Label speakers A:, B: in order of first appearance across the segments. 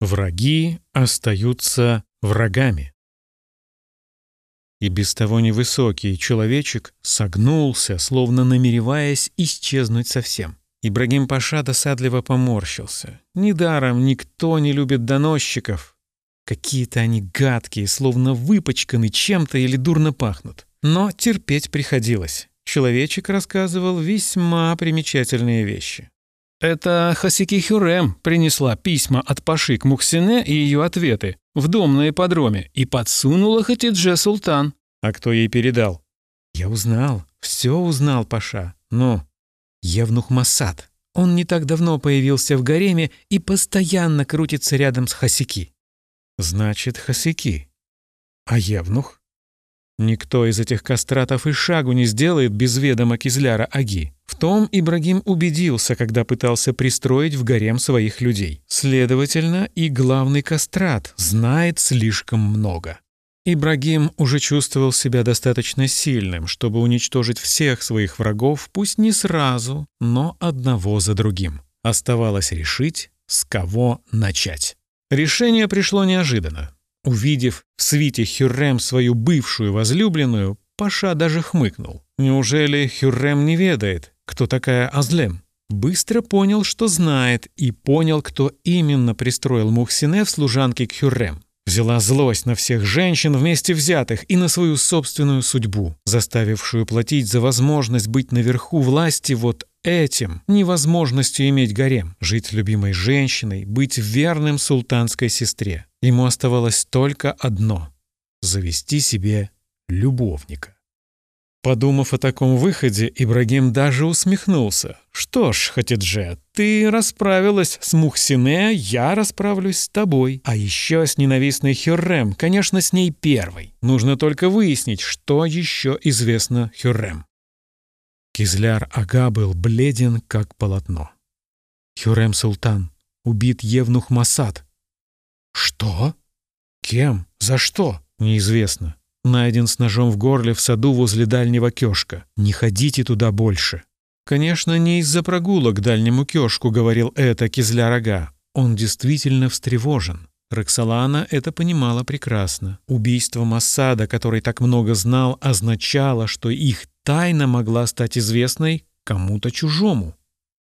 A: Враги остаются врагами. И без того невысокий человечек согнулся, словно намереваясь исчезнуть совсем. Ибрагим Паша досадливо поморщился. Недаром никто не любит доносчиков. Какие-то они гадкие, словно выпачканы чем-то или дурно пахнут. Но терпеть приходилось. Человечек рассказывал весьма примечательные вещи. Это Хасики Хюрем принесла письма от Паши к Мухсине и ее ответы в дом на ипподроме и подсунула Хатидже Султан. А кто ей передал? Я узнал, все узнал Паша. Ну, Евнух Масад. Он не так давно появился в гареме и постоянно крутится рядом с Хасики. Значит, Хасики. А Евнух? Никто из этих кастратов и шагу не сделает без ведома Кизляра Аги. В том Ибрагим убедился, когда пытался пристроить в гарем своих людей. Следовательно, и главный кастрат знает слишком много. Ибрагим уже чувствовал себя достаточно сильным, чтобы уничтожить всех своих врагов, пусть не сразу, но одного за другим. Оставалось решить, с кого начать. Решение пришло неожиданно. Увидев в свите Хюррем свою бывшую возлюбленную, Паша даже хмыкнул. Неужели Хюррем не ведает, кто такая Азлем? Быстро понял, что знает, и понял, кто именно пристроил Мухсине в служанке к Хюррем. Взяла злость на всех женщин вместе взятых и на свою собственную судьбу, заставившую платить за возможность быть наверху власти вот этим, невозможностью иметь гарем, жить любимой женщиной, быть верным султанской сестре. Ему оставалось только одно — завести себе любовника. Подумав о таком выходе, Ибрагим даже усмехнулся. «Что ж, Хатидже, ты расправилась с Мухсине, я расправлюсь с тобой. А еще с ненавистной Хюррем, конечно, с ней первой. Нужно только выяснить, что еще известно Хюррем». Кизляр Ага был бледен, как полотно. «Хюррем Султан, убит Евнух Масад». «Что? Кем? За что?» «Неизвестно. Найден с ножом в горле в саду возле дальнего кёшка. Не ходите туда больше». Конечно, не из-за прогулок к дальнему кёшку говорил это Кизля-Рога. Он действительно встревожен. Роксолана это понимала прекрасно. Убийство Массада, который так много знал, означало, что их тайна могла стать известной кому-то чужому.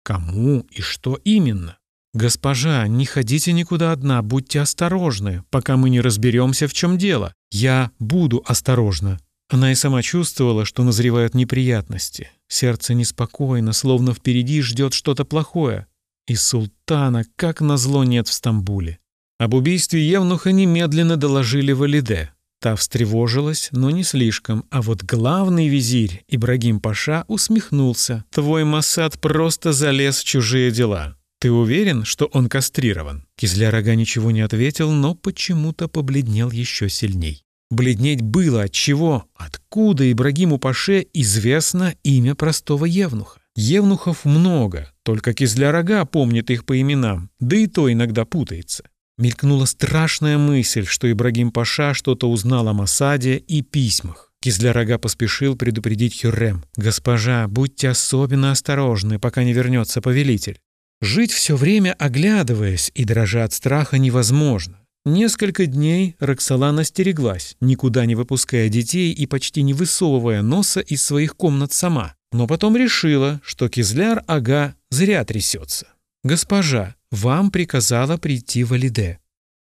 A: Кому и что именно? «Госпожа, не ходите никуда одна, будьте осторожны, пока мы не разберемся, в чем дело. Я буду осторожна». Она и сама чувствовала, что назревают неприятности. Сердце неспокойно, словно впереди ждет что-то плохое. И султана, как назло, нет в Стамбуле. Об убийстве Евнуха немедленно доложили Валиде. Та встревожилась, но не слишком, а вот главный визирь Ибрагим Паша усмехнулся. «Твой Масад просто залез в чужие дела. «Ты уверен, что он кастрирован?» Кизля-рога ничего не ответил, но почему-то побледнел еще сильней. Бледнеть было от чего? Откуда Ибрагиму Паше известно имя простого евнуха? Евнухов много, только Кизля-рога помнит их по именам, да и то иногда путается. Мелькнула страшная мысль, что Ибрагим Паша что-то узнал о Масаде и письмах. Кизля-рога поспешил предупредить Хюррем. «Госпожа, будьте особенно осторожны, пока не вернется повелитель. Жить все время оглядываясь и дрожа от страха невозможно. Несколько дней Роксолана стереглась, никуда не выпуская детей и почти не высовывая носа из своих комнат сама. Но потом решила, что Кизляр-ага зря трясется. «Госпожа, вам приказала прийти Валиде».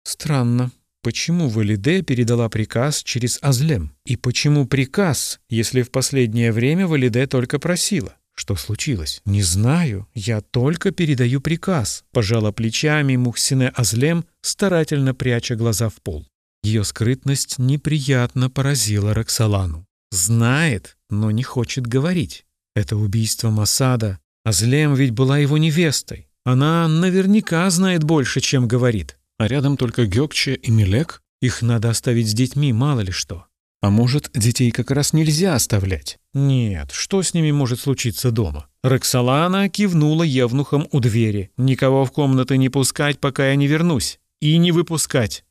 A: Странно, почему Валиде передала приказ через Азлем? И почему приказ, если в последнее время Валиде только просила? Что случилось? Не знаю, я только передаю приказ, пожала плечами Мухсине Азлем, старательно пряча глаза в пол. Ее скрытность неприятно поразила Роксолану. Знает, но не хочет говорить. Это убийство Масада. Азлем ведь была его невестой. Она наверняка знает больше, чем говорит. А рядом только Гёкче и Милек. Их надо оставить с детьми, мало ли что. А может, детей как раз нельзя оставлять? Нет, что с ними может случиться дома? Роксолана кивнула евнухом у двери. «Никого в комнаты не пускать, пока я не вернусь. И не выпускать!»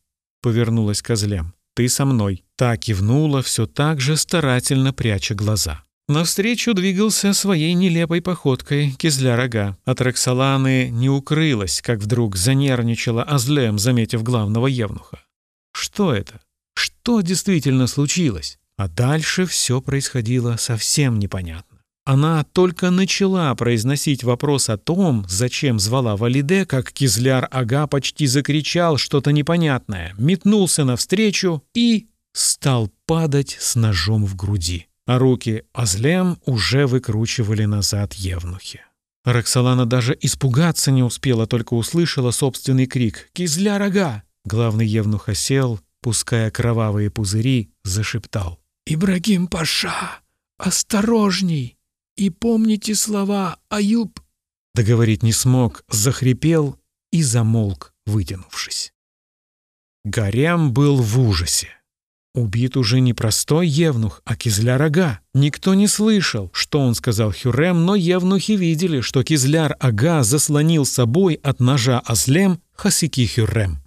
A: Повернулась к козлям. «Ты со мной». Та кивнула, все так же старательно пряча глаза. Навстречу двигался своей нелепой походкой кизля-рога. От Роксоланы не укрылась, как вдруг занервничала Азлем, заметив главного евнуха. Что это? Что действительно случилось? А дальше все происходило совсем непонятно. Она только начала произносить вопрос о том, зачем звала Валиде, как Кизляр-ага почти закричал что-то непонятное, метнулся навстречу и стал падать с ножом в груди а руки Азлем уже выкручивали назад евнухи. Роксолана даже испугаться не успела, только услышала собственный крик «Кизля рога!». Главный евнух осел, пуская кровавые пузыри, зашептал «Ибрагим Паша, осторожней! И помните слова Аюб!» Договорить не смог, захрипел и замолк, вытянувшись. Горям был в ужасе. Убит уже не простой евнух, а Кизляр-ага. Никто не слышал, что он сказал Хюрем, но евнухи видели, что Кизляр-ага заслонил собой от ножа Азлем Хасики Хюрем.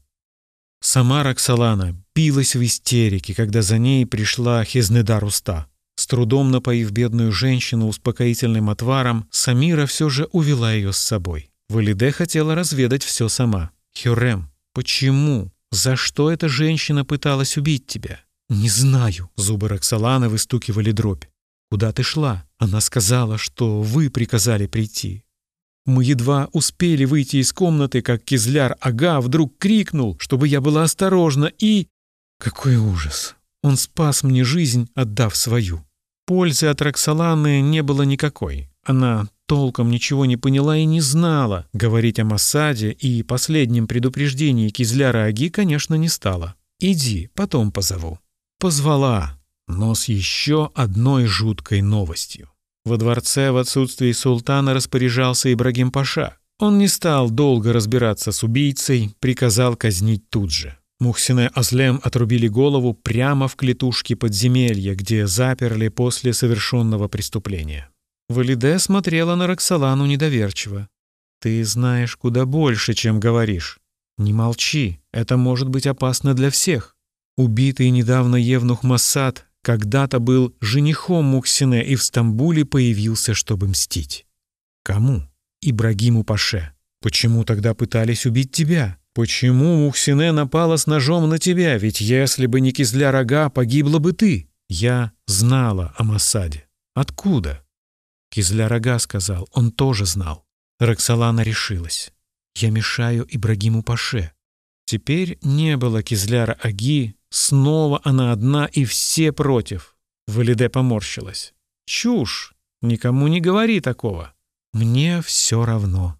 A: Сама Роксолана билась в истерике, когда за ней пришла Хезнедар Уста. С трудом напоив бедную женщину успокоительным отваром, Самира все же увела ее с собой. Валиде хотела разведать все сама. «Хюрем, почему? За что эта женщина пыталась убить тебя?» «Не знаю». Зубы Роксоланы выстукивали дробь. «Куда ты шла?» Она сказала, что вы приказали прийти. Мы едва успели выйти из комнаты, как Кизляр Ага вдруг крикнул, чтобы я была осторожна, и... Какой ужас! Он спас мне жизнь, отдав свою. Пользы от Роксоланы не было никакой. Она толком ничего не поняла и не знала. Говорить о Массаде и последнем предупреждении Кизляра Аги, конечно, не стала. «Иди, потом позову». Позвала, но с еще одной жуткой новостью. Во дворце в отсутствии султана распоряжался Ибрагим Паша. Он не стал долго разбираться с убийцей, приказал казнить тут же. Мухсине Азлем отрубили голову прямо в клетушке подземелья, где заперли после совершенного преступления. Валиде смотрела на Роксолану недоверчиво. «Ты знаешь куда больше, чем говоришь. Не молчи, это может быть опасно для всех». Убитый недавно Евнух Масад когда-то был женихом Мухсине и в Стамбуле появился, чтобы мстить. Кому? Ибрагиму Паше. Почему тогда пытались убить тебя? Почему Мухсине напала с ножом на тебя? Ведь если бы не кизля рога, погибла бы ты. Я знала о Масаде. Откуда? Кизля рога сказал, он тоже знал. Роксолана решилась. Я мешаю Ибрагиму Паше. Теперь не было Кизляра Аги, Снова она одна и все против. Валиде поморщилась. Чушь. Никому не говори такого. Мне все равно.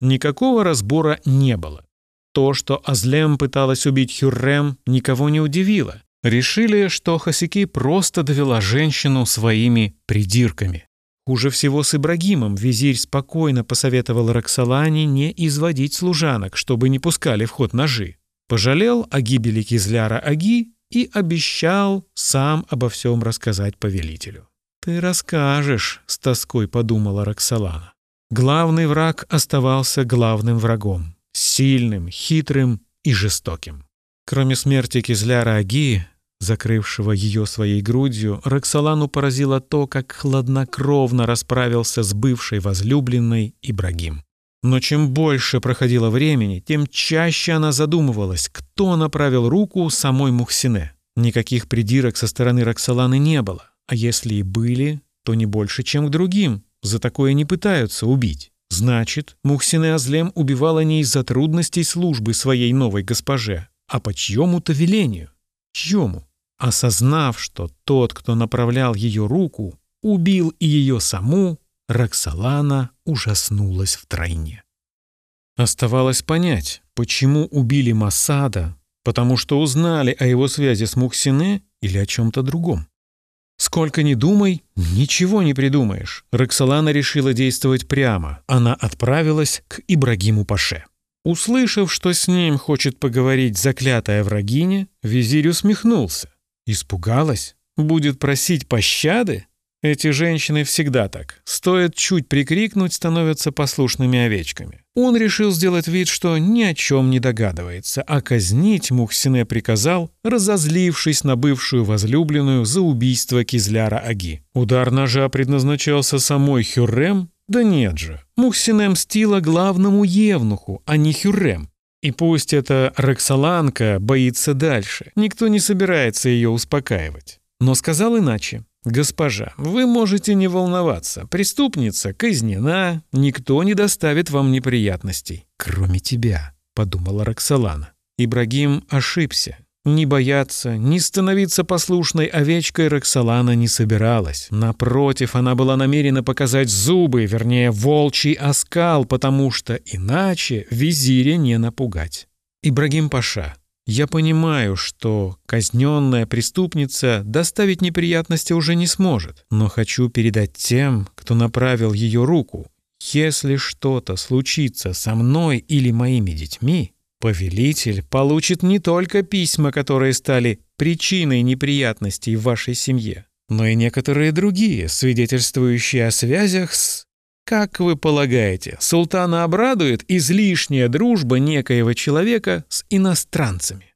A: Никакого разбора не было. То, что Азлем пыталась убить Хюррем, никого не удивило. Решили, что Хасики просто довела женщину своими придирками. Хуже всего с Ибрагимом визирь спокойно посоветовал Роксолане не изводить служанок, чтобы не пускали в ход ножи пожалел о гибели Кизляра Аги и обещал сам обо всем рассказать повелителю. «Ты расскажешь», — с тоской подумала Роксолана. Главный враг оставался главным врагом, сильным, хитрым и жестоким. Кроме смерти Кизляра Аги, закрывшего ее своей грудью, Роксолану поразило то, как хладнокровно расправился с бывшей возлюбленной Ибрагим. Но чем больше проходило времени, тем чаще она задумывалась, кто направил руку самой Мухсине. Никаких придирок со стороны Роксоланы не было, а если и были, то не больше, чем к другим. За такое не пытаются убить. Значит, Мухсине Азлем убивала не из-за трудностей службы своей новой госпоже, а по чьему-то велению. Чьему? Осознав, что тот, кто направлял ее руку, убил и ее саму, Роксолана ужаснулась втройне. Оставалось понять, почему убили Масада, потому что узнали о его связи с Мухсине или о чем-то другом. Сколько ни думай, ничего не придумаешь. Роксолана решила действовать прямо. Она отправилась к Ибрагиму Паше. Услышав, что с ним хочет поговорить заклятая врагиня, визирь усмехнулся. Испугалась? Будет просить пощады? Эти женщины всегда так. Стоит чуть прикрикнуть, становятся послушными овечками. Он решил сделать вид, что ни о чем не догадывается, а казнить Мухсине приказал, разозлившись на бывшую возлюбленную за убийство Кизляра Аги. Удар ножа предназначался самой Хюррем? Да нет же. Мухсине мстила главному евнуху, а не Хюррем. И пусть эта Роксоланка боится дальше, никто не собирается ее успокаивать. Но сказал иначе. «Госпожа, вы можете не волноваться. Преступница казнена, никто не доставит вам неприятностей». «Кроме тебя», — подумала Роксолана. Ибрагим ошибся. Не бояться, не становиться послушной овечкой Роксолана не собиралась. Напротив, она была намерена показать зубы, вернее, волчий оскал, потому что иначе визиря не напугать. Ибрагим Паша, я понимаю, что казненная преступница доставить неприятности уже не сможет, но хочу передать тем, кто направил ее руку. Если что-то случится со мной или моими детьми, повелитель получит не только письма, которые стали причиной неприятностей в вашей семье, но и некоторые другие, свидетельствующие о связях с... Как вы полагаете, султана обрадует излишняя дружба некоего человека с иностранцами?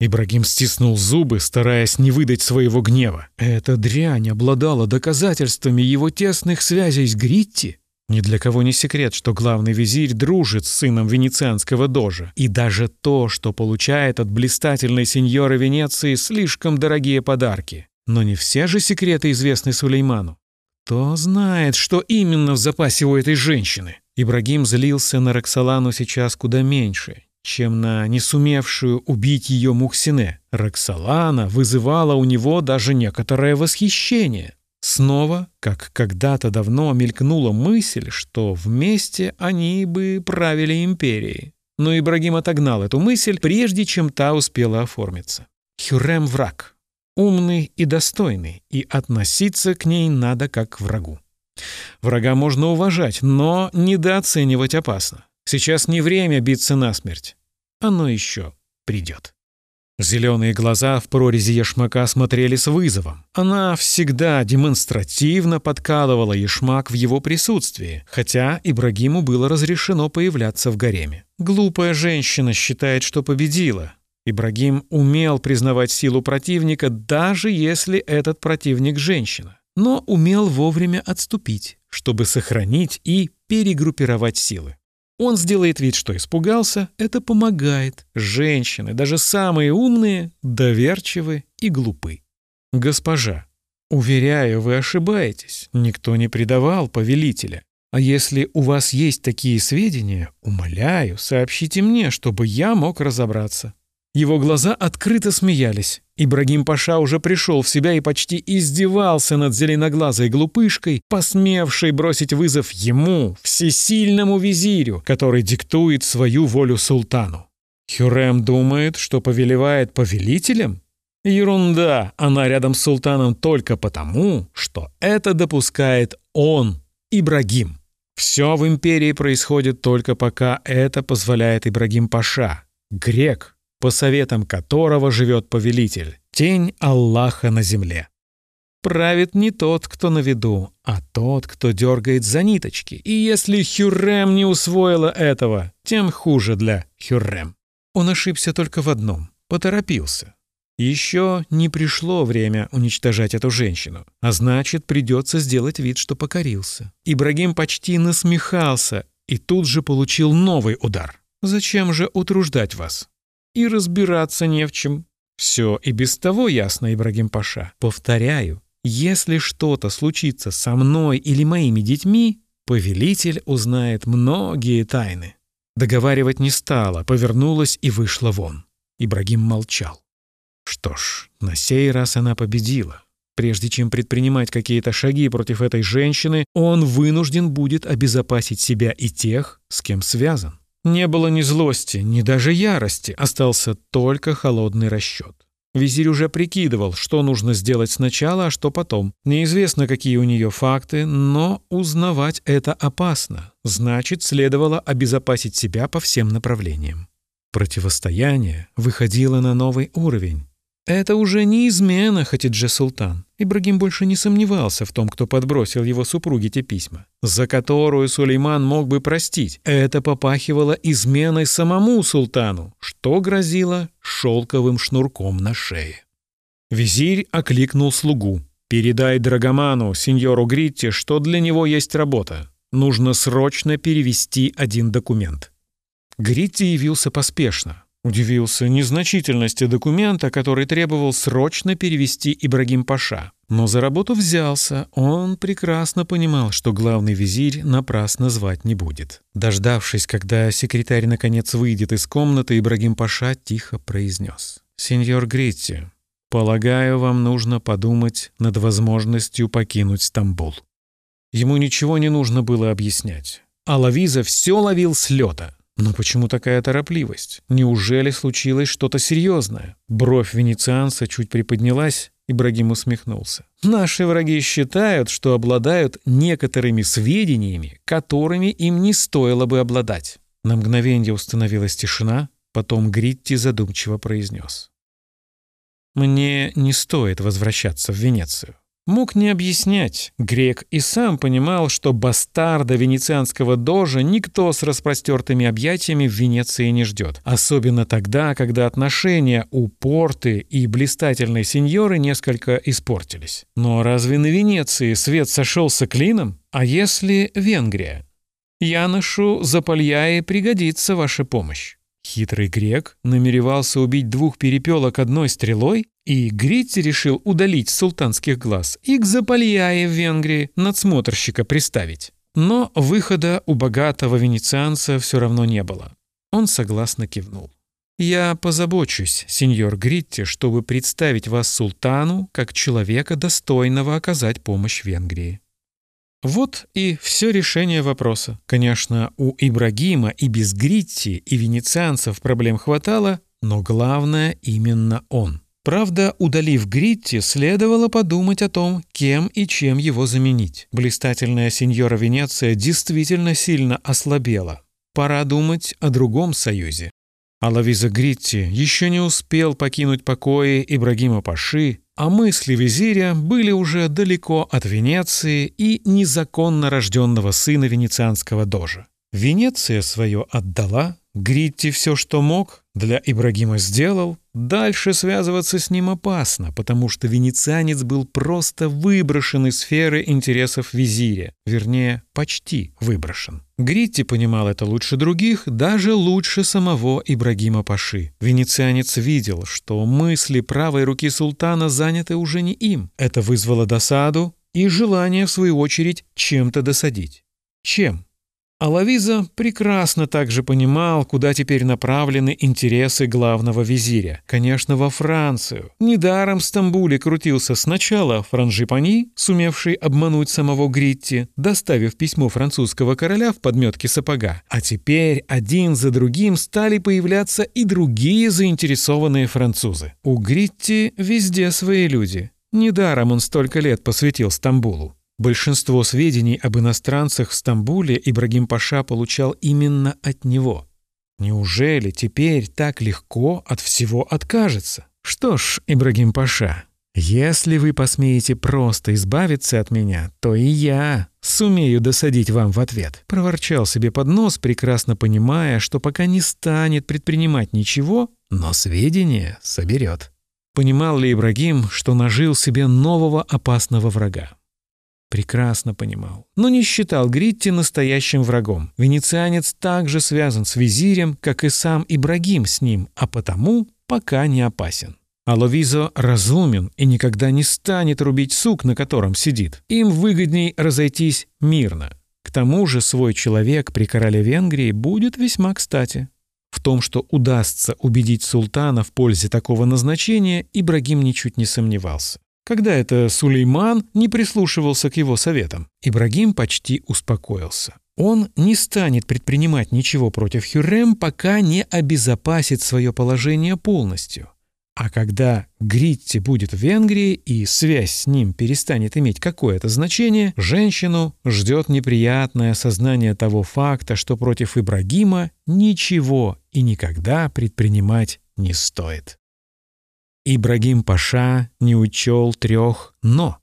A: Ибрагим стиснул зубы, стараясь не выдать своего гнева. Эта дрянь обладала доказательствами его тесных связей с Гритти. Ни для кого не секрет, что главный визирь дружит с сыном венецианского дожа. И даже то, что получает от блистательной сеньоры Венеции слишком дорогие подарки. Но не все же секреты известны Сулейману. Кто знает, что именно в запасе у этой женщины? Ибрагим злился на Роксолану сейчас куда меньше, чем на не сумевшую убить ее Мухсине. Роксолана вызывала у него даже некоторое восхищение. Снова, как когда-то давно, мелькнула мысль, что вместе они бы правили империей. Но Ибрагим отогнал эту мысль, прежде чем та успела оформиться. Хюррем враг умный и достойный, и относиться к ней надо как к врагу. Врага можно уважать, но недооценивать опасно. Сейчас не время биться насмерть. Оно еще придет. Зеленые глаза в прорези Ешмака смотрели с вызовом. Она всегда демонстративно подкалывала Ешмак в его присутствии, хотя Ибрагиму было разрешено появляться в гареме. Глупая женщина считает, что победила, Ибрагим умел признавать силу противника, даже если этот противник – женщина, но умел вовремя отступить, чтобы сохранить и перегруппировать силы. Он сделает вид, что испугался, это помогает. Женщины, даже самые умные, доверчивы и глупы. Госпожа, уверяю, вы ошибаетесь, никто не предавал повелителя. А если у вас есть такие сведения, умоляю, сообщите мне, чтобы я мог разобраться. Его глаза открыто смеялись. Ибрагим Паша уже пришел в себя и почти издевался над зеленоглазой глупышкой, посмевшей бросить вызов ему, всесильному визирю, который диктует свою волю султану. Хюрем думает, что повелевает повелителем? Ерунда, она рядом с султаном только потому, что это допускает он, Ибрагим. Все в империи происходит только пока это позволяет Ибрагим Паша, грек, по советам которого живет повелитель, тень Аллаха на земле. Правит не тот, кто на виду, а тот, кто дергает за ниточки. И если Хюррем не усвоила этого, тем хуже для Хюррем. Он ошибся только в одном — поторопился. Еще не пришло время уничтожать эту женщину, а значит, придется сделать вид, что покорился. Ибрагим почти насмехался и тут же получил новый удар. «Зачем же утруждать вас? И разбираться не в чем. Все и без того ясно, Ибрагим Паша. Повторяю, если что-то случится со мной или моими детьми, повелитель узнает многие тайны. Договаривать не стала, повернулась и вышла вон. Ибрагим молчал. Что ж, на сей раз она победила. Прежде чем предпринимать какие-то шаги против этой женщины, он вынужден будет обезопасить себя и тех, с кем связан. Не было ни злости, ни даже ярости, остался только холодный расчет. Визирь уже прикидывал, что нужно сделать сначала, а что потом. Неизвестно, какие у нее факты, но узнавать это опасно. Значит, следовало обезопасить себя по всем направлениям. Противостояние выходило на новый уровень. Это уже не измена, Хатидже Султан. Ибрагим больше не сомневался в том, кто подбросил его супруге те письма, за которую Сулейман мог бы простить. Это попахивало изменой самому султану, что грозило шелковым шнурком на шее. Визирь окликнул слугу. «Передай Драгоману, сеньору Гритти, что для него есть работа. Нужно срочно перевести один документ». Гритти явился поспешно. Удивился незначительности документа, который требовал срочно перевести Ибрагим Паша. Но за работу взялся. Он прекрасно понимал, что главный визирь напрасно звать не будет. Дождавшись, когда секретарь наконец выйдет из комнаты, Ибрагим Паша тихо произнес. «Сеньор Гритти, полагаю, вам нужно подумать над возможностью покинуть Стамбул». Ему ничего не нужно было объяснять. А Лавиза все ловил с лета. Но почему такая торопливость? Неужели случилось что-то серьезное? Бровь венецианца чуть приподнялась, Ибрагим усмехнулся. «Наши враги считают, что обладают некоторыми сведениями, которыми им не стоило бы обладать». На мгновение установилась тишина, потом Гритти задумчиво произнес. «Мне не стоит возвращаться в Венецию. Мог не объяснять. Грек и сам понимал, что бастарда венецианского дожа никто с распростертыми объятиями в Венеции не ждет. Особенно тогда, когда отношения у порты и блистательной сеньоры несколько испортились. Но разве на Венеции свет сошелся клином? А если Венгрия? Яношу Запальяе пригодится ваша помощь. Хитрый грек намеревался убить двух перепелок одной стрелой, и Гритти решил удалить султанских глаз и к Запальяе в Венгрии надсмотрщика приставить. Но выхода у богатого венецианца все равно не было. Он согласно кивнул. «Я позабочусь, сеньор Гритти, чтобы представить вас султану как человека, достойного оказать помощь Венгрии». Вот и все решение вопроса. Конечно, у Ибрагима и без Гритти, и венецианцев проблем хватало, но главное именно он. Правда, удалив Гритти, следовало подумать о том, кем и чем его заменить. Блистательная сеньора Венеция действительно сильно ослабела. Пора думать о другом союзе. А Лавиза Гритти еще не успел покинуть покои Ибрагима Паши, а мысли визиря были уже далеко от Венеции и незаконно рожденного сына венецианского дожа. Венеция свое отдала, Гритти все, что мог, для Ибрагима сделал, дальше связываться с ним опасно, потому что венецианец был просто выброшен из сферы интересов визиря, вернее, почти выброшен. Гритти понимал это лучше других, даже лучше самого Ибрагима Паши. Венецианец видел, что мысли правой руки султана заняты уже не им. Это вызвало досаду и желание, в свою очередь, чем-то досадить. Чем? А Лавиза прекрасно также понимал, куда теперь направлены интересы главного визиря. Конечно, во Францию. Недаром в Стамбуле крутился сначала Франжипани, сумевший обмануть самого Гритти, доставив письмо французского короля в подметке сапога. А теперь один за другим стали появляться и другие заинтересованные французы. У Гритти везде свои люди. Недаром он столько лет посвятил Стамбулу. Большинство сведений об иностранцах в Стамбуле Ибрагим Паша получал именно от него. Неужели теперь так легко от всего откажется? Что ж, Ибрагим Паша, если вы посмеете просто избавиться от меня, то и я сумею досадить вам в ответ. Проворчал себе под нос, прекрасно понимая, что пока не станет предпринимать ничего, но сведения соберет. Понимал ли Ибрагим, что нажил себе нового опасного врага? Прекрасно понимал. Но не считал Гритти настоящим врагом. Венецианец также связан с визирем, как и сам Ибрагим с ним, а потому пока не опасен. А разумен и никогда не станет рубить сук, на котором сидит. Им выгодней разойтись мирно. К тому же свой человек при короле Венгрии будет весьма кстати. В том, что удастся убедить султана в пользе такого назначения, Ибрагим ничуть не сомневался. Когда это Сулейман не прислушивался к его советам, Ибрагим почти успокоился. Он не станет предпринимать ничего против Хюррем, пока не обезопасит свое положение полностью. А когда Гритти будет в Венгрии и связь с ним перестанет иметь какое-то значение, женщину ждет неприятное осознание того факта, что против Ибрагима ничего и никогда предпринимать не стоит. Ибрагим Паша не учел трех «но».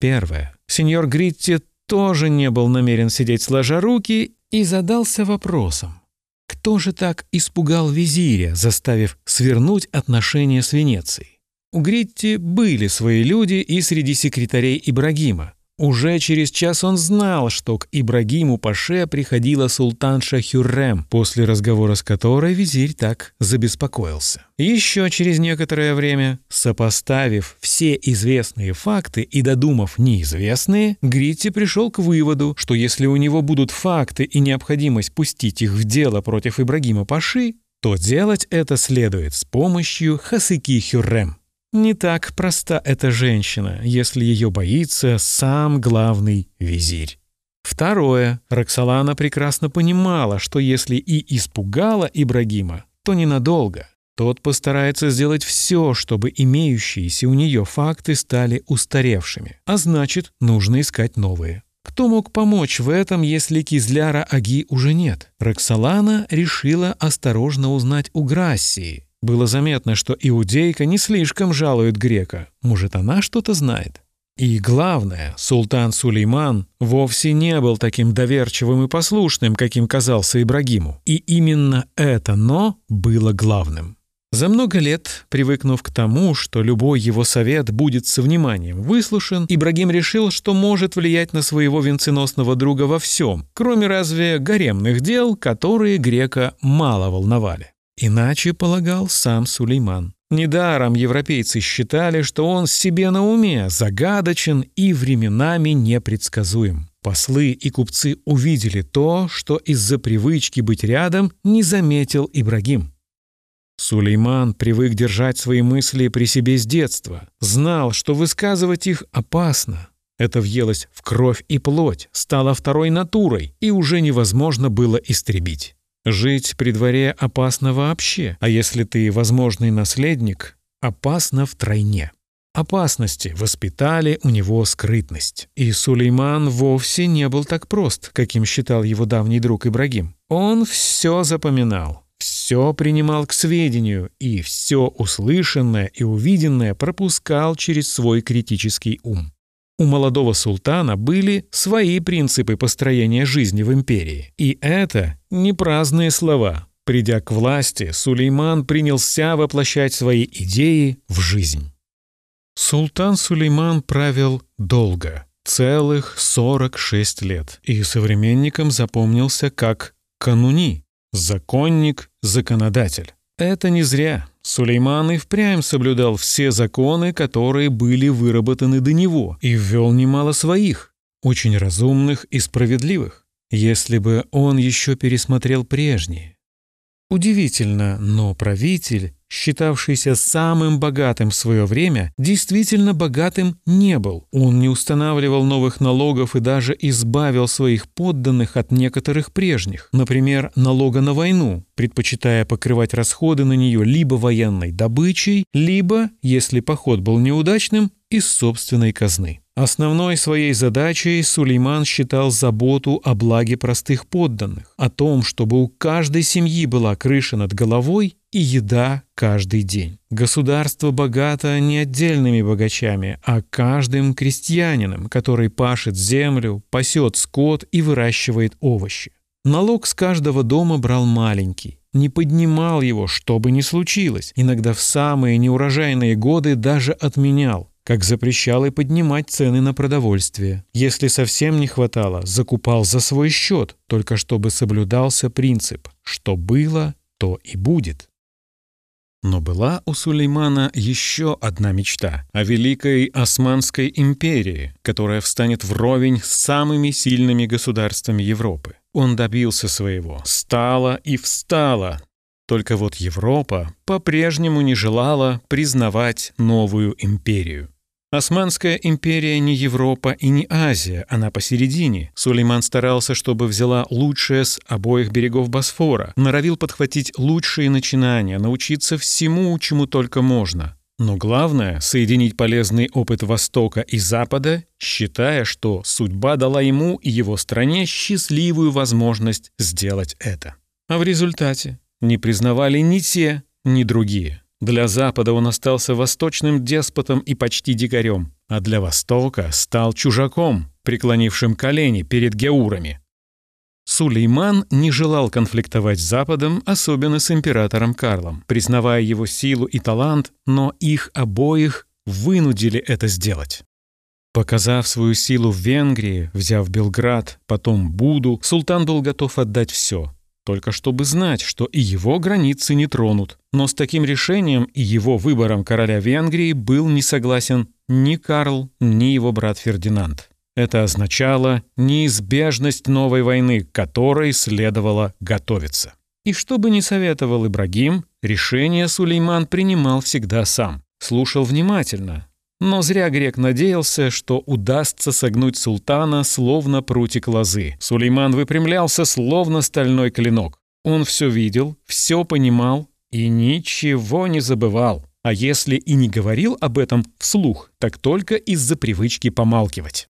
A: Первое. Сеньор Гритти тоже не был намерен сидеть сложа руки и задался вопросом. Кто же так испугал визиря, заставив свернуть отношения с Венецией? У Гритти были свои люди и среди секретарей Ибрагима, уже через час он знал, что к Ибрагиму Паше приходила султанша Хюррем, после разговора с которой визирь так забеспокоился. Еще через некоторое время, сопоставив все известные факты и додумав неизвестные, Гритти пришел к выводу, что если у него будут факты и необходимость пустить их в дело против Ибрагима Паши, то делать это следует с помощью Хасыки Хюррем. Не так проста эта женщина, если ее боится сам главный визирь. Второе. Роксолана прекрасно понимала, что если и испугала Ибрагима, то ненадолго. Тот постарается сделать все, чтобы имеющиеся у нее факты стали устаревшими, а значит, нужно искать новые. Кто мог помочь в этом, если Кизляра Аги уже нет? Роксолана решила осторожно узнать у Грассии, было заметно, что иудейка не слишком жалует грека. Может, она что-то знает? И главное, султан Сулейман вовсе не был таким доверчивым и послушным, каким казался Ибрагиму. И именно это «но» было главным. За много лет, привыкнув к тому, что любой его совет будет со вниманием выслушан, Ибрагим решил, что может влиять на своего венценосного друга во всем, кроме разве гаремных дел, которые грека мало волновали. Иначе полагал сам Сулейман. Недаром европейцы считали, что он себе на уме, загадочен и временами непредсказуем. Послы и купцы увидели то, что из-за привычки быть рядом не заметил Ибрагим. Сулейман привык держать свои мысли при себе с детства, знал, что высказывать их опасно. Это въелось в кровь и плоть, стало второй натурой, и уже невозможно было истребить. Жить при дворе опасно вообще, а если ты возможный наследник, опасно втройне. Опасности воспитали у него скрытность. И Сулейман вовсе не был так прост, каким считал его давний друг Ибрагим. Он все запоминал, все принимал к сведению и все услышанное и увиденное пропускал через свой критический ум. У молодого султана были свои принципы построения жизни в империи. И это не праздные слова. Придя к власти, Сулейман принялся воплощать свои идеи в жизнь. Султан Сулейман правил долго, целых 46 лет, и современникам запомнился как кануни, законник, законодатель. Это не зря. Сулейман и впрямь соблюдал все законы, которые были выработаны до него, и ввел немало своих, очень разумных и справедливых, если бы он еще пересмотрел прежние. Удивительно, но правитель считавшийся самым богатым в свое время, действительно богатым не был. Он не устанавливал новых налогов и даже избавил своих подданных от некоторых прежних, например, налога на войну, предпочитая покрывать расходы на нее либо военной добычей, либо, если поход был неудачным, из собственной казны. Основной своей задачей Сулейман считал заботу о благе простых подданных, о том, чтобы у каждой семьи была крыша над головой и еда каждый день. Государство богато не отдельными богачами, а каждым крестьянином, который пашет землю, пасет скот и выращивает овощи. Налог с каждого дома брал маленький, не поднимал его, что бы ни случилось, иногда в самые неурожайные годы даже отменял, как запрещал и поднимать цены на продовольствие. Если совсем не хватало, закупал за свой счет, только чтобы соблюдался принцип «что было, то и будет». Но была у Сулеймана еще одна мечта о великой Османской империи, которая встанет вровень с самыми сильными государствами Европы. Он добился своего, стала и встала. Только вот Европа по-прежнему не желала признавать новую империю. Османская империя не Европа и не Азия, она посередине. Сулейман старался, чтобы взяла лучшее с обоих берегов Босфора, норовил подхватить лучшие начинания, научиться всему, чему только можно. Но главное — соединить полезный опыт Востока и Запада, считая, что судьба дала ему и его стране счастливую возможность сделать это. А в результате не признавали ни те, ни другие. Для Запада он остался восточным деспотом и почти дикарем, а для Востока стал чужаком, преклонившим колени перед геурами. Сулейман не желал конфликтовать с Западом, особенно с императором Карлом, признавая его силу и талант, но их обоих вынудили это сделать. Показав свою силу в Венгрии, взяв Белград, потом Буду, султан был готов отдать все, только чтобы знать, что и его границы не тронут. Но с таким решением и его выбором короля Венгрии был не согласен ни Карл, ни его брат Фердинанд. Это означало неизбежность новой войны, к которой следовало готовиться. И что бы ни советовал Ибрагим, решение Сулейман принимал всегда сам. Слушал внимательно, но зря грек надеялся, что удастся согнуть султана словно прутик лозы. Сулейман выпрямлялся словно стальной клинок. Он все видел, все понимал и ничего не забывал. А если и не говорил об этом вслух, так только из-за привычки помалкивать.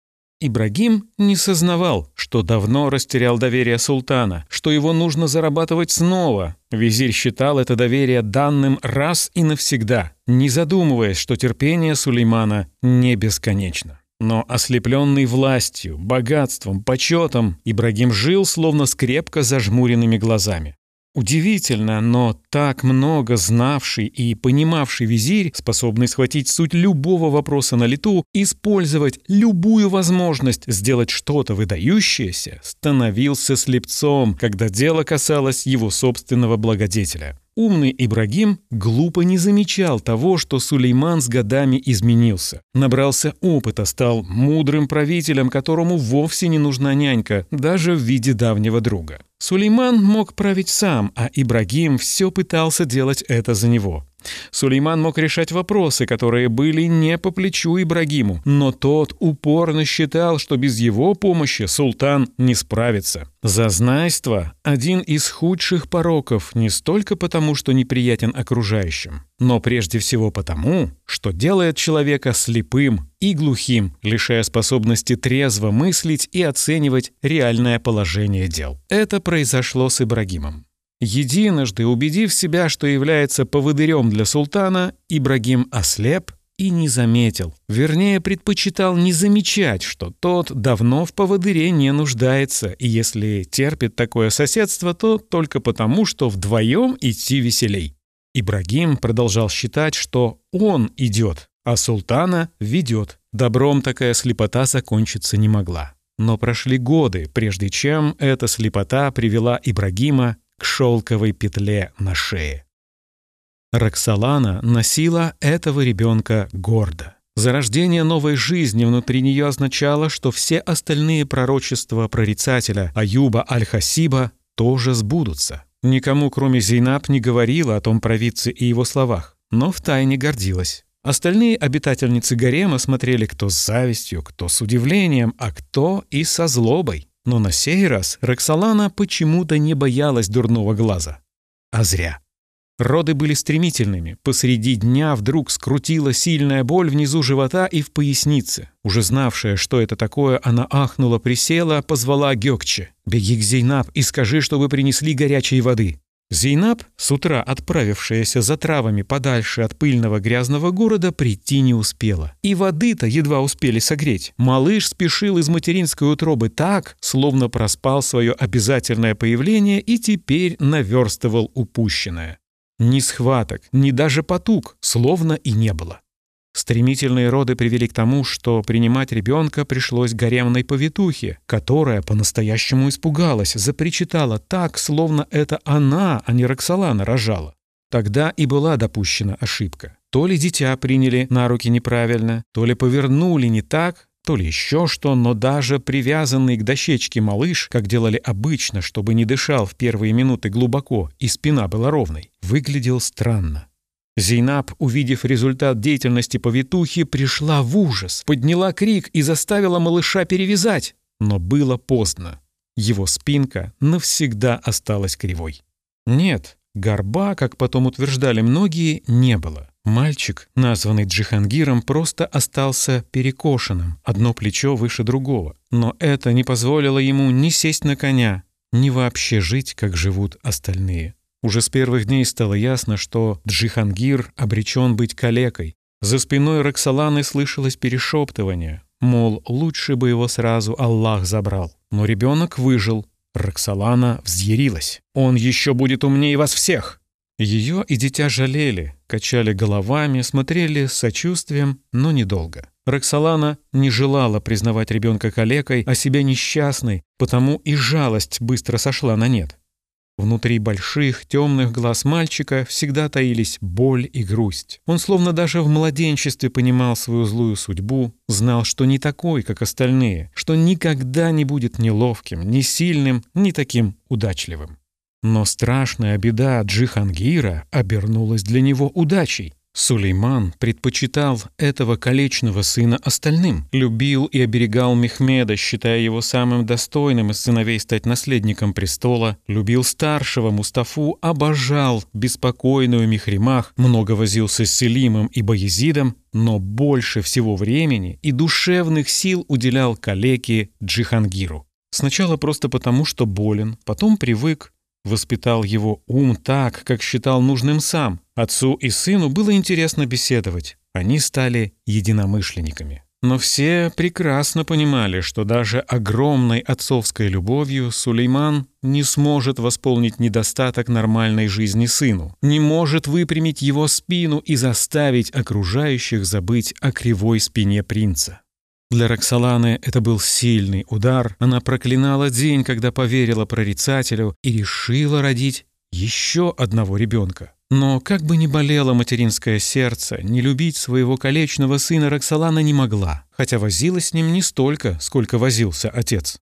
A: Ибрагим не сознавал, что давно растерял доверие султана, что его нужно зарабатывать снова. Визирь считал это доверие данным раз и навсегда, не задумываясь, что терпение Сулеймана не бесконечно. Но ослепленный властью, богатством, почетом, Ибрагим жил словно с крепко зажмуренными глазами. Удивительно, но так много знавший и понимавший визирь, способный схватить суть любого вопроса на лету, использовать любую возможность сделать что-то выдающееся, становился слепцом, когда дело касалось его собственного благодетеля. Умный Ибрагим глупо не замечал того, что Сулейман с годами изменился. Набрался опыта, стал мудрым правителем, которому вовсе не нужна нянька, даже в виде давнего друга. Сулейман мог править сам, а Ибрагим все пытался делать это за него. Сулейман мог решать вопросы, которые были не по плечу Ибрагиму, но тот упорно считал, что без его помощи султан не справится. Зазнайство – один из худших пороков не столько потому, что неприятен окружающим, но прежде всего потому, что делает человека слепым и глухим, лишая способности трезво мыслить и оценивать реальное положение дел. Это произошло с Ибрагимом. Единожды убедив себя, что является поводырем для султана, Ибрагим ослеп и не заметил. Вернее, предпочитал не замечать, что тот давно в поводыре не нуждается, и если терпит такое соседство, то только потому, что вдвоем идти веселей. Ибрагим продолжал считать, что он идет, а султана ведет. Добром такая слепота закончиться не могла. Но прошли годы, прежде чем эта слепота привела Ибрагима к шелковой петле на шее. Роксолана носила этого ребенка гордо. Зарождение новой жизни внутри нее означало, что все остальные пророчества прорицателя Аюба Аль-Хасиба тоже сбудутся. Никому, кроме Зейнаб, не говорила о том провидце и его словах, но втайне гордилась. Остальные обитательницы гарема смотрели кто с завистью, кто с удивлением, а кто и со злобой. Но на сей раз Роксолана почему-то не боялась дурного глаза. А зря. Роды были стремительными. Посреди дня вдруг скрутила сильная боль внизу живота и в пояснице. Уже знавшая, что это такое, она ахнула, присела, позвала Гёкче. «Беги к Зейнаб и скажи, чтобы принесли горячей воды». Зейнаб, с утра отправившаяся за травами подальше от пыльного грязного города, прийти не успела. И воды-то едва успели согреть. Малыш спешил из материнской утробы так, словно проспал свое обязательное появление и теперь наверстывал упущенное. Ни схваток, ни даже потуг, словно и не было. Стремительные роды привели к тому, что принимать ребенка пришлось гаремной повитухе, которая по-настоящему испугалась, запричитала так, словно это она, а не Роксолана, рожала. Тогда и была допущена ошибка. То ли дитя приняли на руки неправильно, то ли повернули не так, то ли еще что, но даже привязанный к дощечке малыш, как делали обычно, чтобы не дышал в первые минуты глубоко и спина была ровной, выглядел странно. Зейнаб, увидев результат деятельности повитухи, пришла в ужас, подняла крик и заставила малыша перевязать. Но было поздно. Его спинка навсегда осталась кривой. Нет, горба, как потом утверждали многие, не было. Мальчик, названный Джихангиром, просто остался перекошенным, одно плечо выше другого. Но это не позволило ему ни сесть на коня, ни вообще жить, как живут остальные. Уже с первых дней стало ясно, что Джихангир обречен быть калекой. За спиной Роксоланы слышалось перешептывание, мол, лучше бы его сразу Аллах забрал. Но ребенок выжил. Роксолана взъярилась. «Он еще будет умнее вас всех!» Ее и дитя жалели, качали головами, смотрели с сочувствием, но недолго. Роксолана не желала признавать ребенка калекой, а себя несчастной, потому и жалость быстро сошла на нет. Внутри больших темных глаз мальчика всегда таились боль и грусть. Он словно даже в младенчестве понимал свою злую судьбу, знал, что не такой, как остальные, что никогда не будет ни ловким, ни сильным, ни таким удачливым. Но страшная беда Джихангира обернулась для него удачей. Сулейман предпочитал этого колечного сына остальным, любил и оберегал Мехмеда, считая его самым достойным из сыновей стать наследником престола, любил старшего Мустафу, обожал беспокойную Мехримах, много возился с Селимом и Баязидом, но больше всего времени и душевных сил уделял калеке Джихангиру. Сначала просто потому, что болен, потом привык, Воспитал его ум так, как считал нужным сам. Отцу и сыну было интересно беседовать. Они стали единомышленниками. Но все прекрасно понимали, что даже огромной отцовской любовью Сулейман не сможет восполнить недостаток нормальной жизни сыну, не может выпрямить его спину и заставить окружающих забыть о кривой спине принца. Для Роксоланы это был сильный удар. Она проклинала день, когда поверила прорицателю и решила родить еще одного ребенка. Но как бы ни болело материнское сердце, не любить своего колечного сына Роксолана не могла, хотя возилась с ним не столько, сколько возился отец.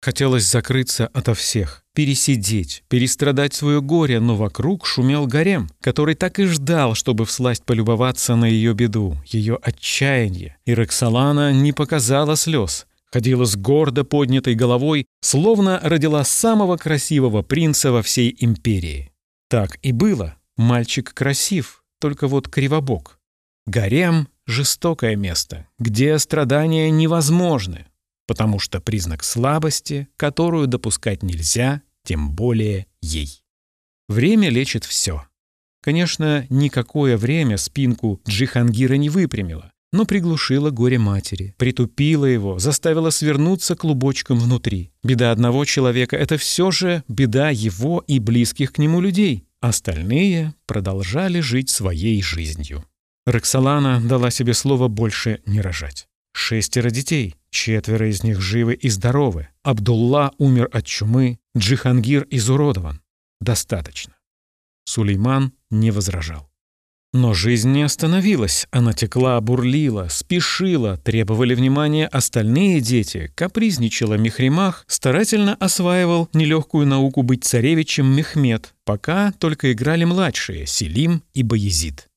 A: Хотелось закрыться ото всех, пересидеть, перестрадать свое горе, но вокруг шумел гарем, который так и ждал, чтобы всласть полюбоваться на ее беду, ее отчаяние. И Роксолана не показала слез, ходила с гордо поднятой головой, словно родила самого красивого принца во всей империи. Так и было. Мальчик красив, только вот кривобок. Гарем — жестокое место, где страдания невозможны, потому что признак слабости, которую допускать нельзя, тем более ей. Время лечит все. Конечно, никакое время спинку Джихангира не выпрямило, но приглушило горе матери, притупило его, заставило свернуться клубочком внутри. Беда одного человека — это все же беда его и близких к нему людей. Остальные продолжали жить своей жизнью. Роксолана дала себе слово больше не рожать. Шестеро детей, четверо из них живы и здоровы. Абдулла умер от чумы, Джихангир изуродован. Достаточно. Сулейман не возражал. Но жизнь не остановилась, она текла, бурлила, спешила, требовали внимания остальные дети, капризничала Мехримах, старательно осваивал нелегкую науку быть царевичем Мехмед, пока только играли младшие Селим и Баязид.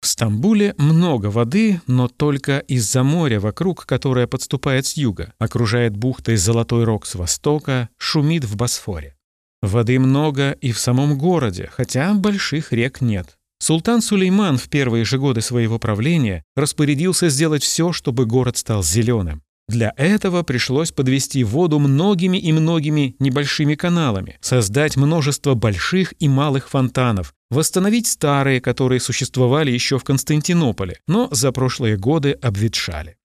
A: В Стамбуле много воды, но только из-за моря вокруг, которое подступает с юга, окружает бухтой Золотой Рог с востока, шумит в Босфоре. Воды много и в самом городе, хотя больших рек нет. Султан Сулейман в первые же годы своего правления распорядился сделать все, чтобы город стал зеленым. Для этого пришлось подвести воду многими и многими небольшими каналами, создать множество больших и малых фонтанов, восстановить старые, которые существовали еще в Константинополе, но за прошлые годы обветшали.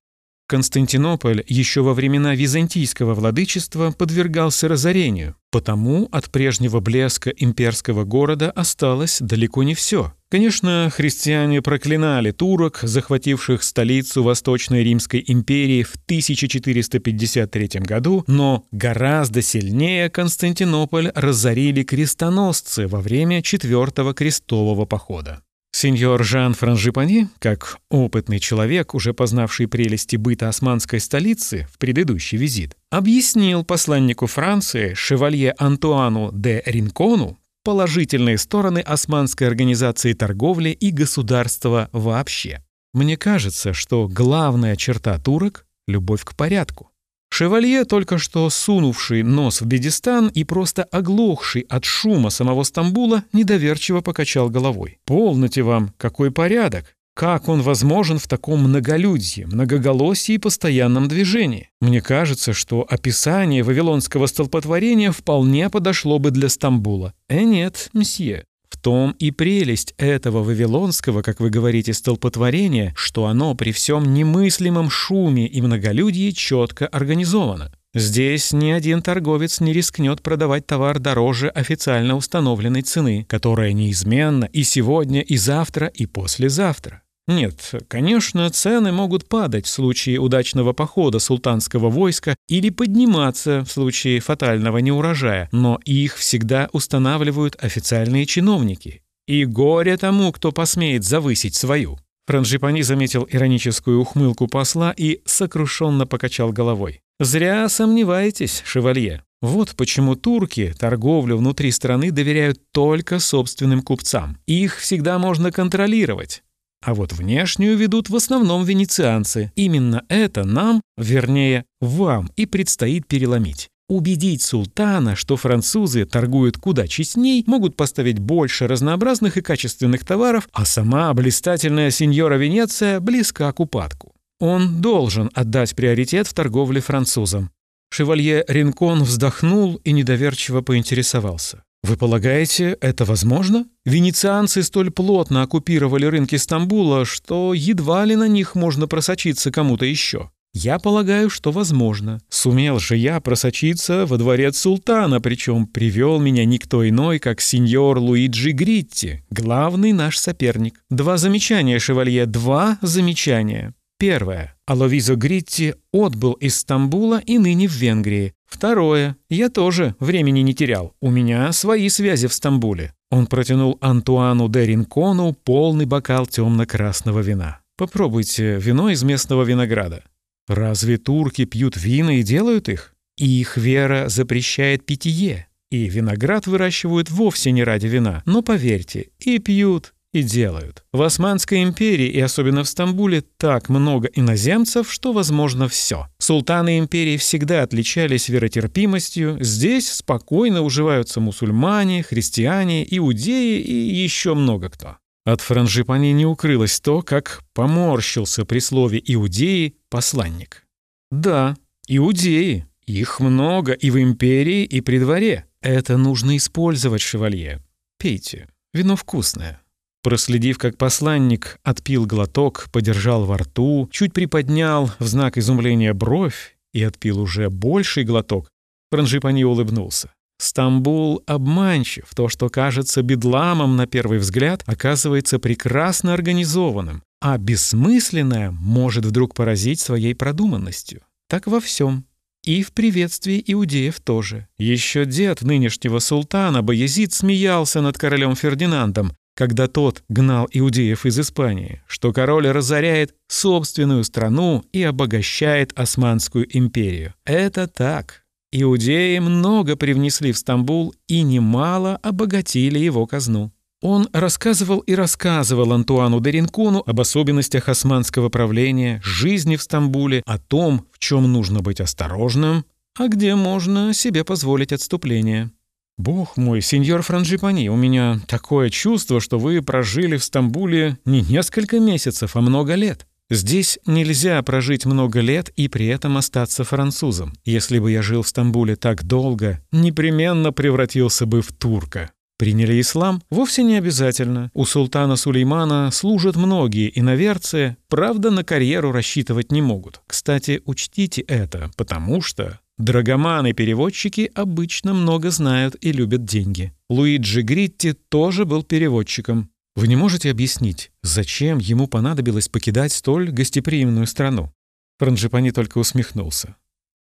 A: Константинополь еще во времена византийского владычества подвергался разорению, потому от прежнего блеска имперского города осталось далеко не все. Конечно, христиане проклинали турок, захвативших столицу Восточной Римской империи в 1453 году, но гораздо сильнее Константинополь разорили крестоносцы во время Четвертого крестового похода. Сеньор Жан Франжипани, как опытный человек, уже познавший прелести быта османской столицы в предыдущий визит, объяснил посланнику Франции шевалье Антуану де Ринкону положительные стороны османской организации торговли и государства вообще. Мне кажется, что главная черта турок — любовь к порядку. Шевалье, только что сунувший нос в Бедистан и просто оглохший от шума самого Стамбула, недоверчиво покачал головой. «Полноте вам, какой порядок! Как он возможен в таком многолюдье, многоголосии и постоянном движении? Мне кажется, что описание вавилонского столпотворения вполне подошло бы для Стамбула. Э нет, мсье. В том и прелесть этого вавилонского, как вы говорите, столпотворения, что оно при всем немыслимом шуме и многолюдье четко организовано. Здесь ни один торговец не рискнет продавать товар дороже официально установленной цены, которая неизменна и сегодня, и завтра, и послезавтра. Нет, конечно, цены могут падать в случае удачного похода султанского войска или подниматься в случае фатального неурожая, но их всегда устанавливают официальные чиновники. И горе тому, кто посмеет завысить свою. Франжипани заметил ироническую ухмылку посла и сокрушенно покачал головой. «Зря сомневаетесь, шевалье. Вот почему турки торговлю внутри страны доверяют только собственным купцам. Их всегда можно контролировать. А вот внешнюю ведут в основном венецианцы. Именно это нам, вернее, вам и предстоит переломить. Убедить султана, что французы торгуют куда честней, могут поставить больше разнообразных и качественных товаров, а сама блистательная сеньора Венеция близка к упадку. Он должен отдать приоритет в торговле французам. Шевалье Ринкон вздохнул и недоверчиво поинтересовался. «Вы полагаете, это возможно? Венецианцы столь плотно оккупировали рынки Стамбула, что едва ли на них можно просочиться кому-то еще. Я полагаю, что возможно. Сумел же я просочиться во дворец султана, причем привел меня никто иной, как сеньор Луиджи Гритти, главный наш соперник. Два замечания, шевалье, два замечания. Первое. Аловизо Гритти отбыл из Стамбула и ныне в Венгрии. Второе. Я тоже времени не терял. У меня свои связи в Стамбуле. Он протянул Антуану де Ринкону полный бокал темно-красного вина. Попробуйте вино из местного винограда. Разве турки пьют вина и делают их? Их вера запрещает питье. И виноград выращивают вовсе не ради вина. Но поверьте, и пьют, и делают. В Османской империи и особенно в Стамбуле так много иноземцев, что возможно все. Султаны империи всегда отличались веротерпимостью, здесь спокойно уживаются мусульмане, христиане, иудеи и еще много кто. От Франжипани не укрылось то, как поморщился при слове «иудеи» посланник. Да, иудеи. Их много и в империи, и при дворе. Это нужно использовать, шевалье. Пейте. Вино вкусное. Проследив, как посланник отпил глоток, подержал во рту, чуть приподнял в знак изумления бровь и отпил уже больший глоток, Франжипани улыбнулся. Стамбул обманчив. То, что кажется бедламом на первый взгляд, оказывается прекрасно организованным, а бессмысленное может вдруг поразить своей продуманностью. Так во всем. И в приветствии иудеев тоже. Еще дед нынешнего султана Баязид смеялся над королем Фердинандом, когда тот гнал иудеев из Испании, что король разоряет собственную страну и обогащает Османскую империю. Это так. Иудеи много привнесли в Стамбул и немало обогатили его казну. Он рассказывал и рассказывал Антуану Деринкуну об особенностях османского правления, жизни в Стамбуле, о том, в чем нужно быть осторожным, а где можно себе позволить отступление. «Бог мой, сеньор Франжипани, у меня такое чувство, что вы прожили в Стамбуле не несколько месяцев, а много лет. Здесь нельзя прожить много лет и при этом остаться французом. Если бы я жил в Стамбуле так долго, непременно превратился бы в турка». Приняли ислам? Вовсе не обязательно. У султана Сулеймана служат многие иноверцы, правда, на карьеру рассчитывать не могут. Кстати, учтите это, потому что Драгоманы-переводчики обычно много знают и любят деньги. Луиджи Гритти тоже был переводчиком. Вы не можете объяснить, зачем ему понадобилось покидать столь гостеприимную страну? Франжипани только усмехнулся.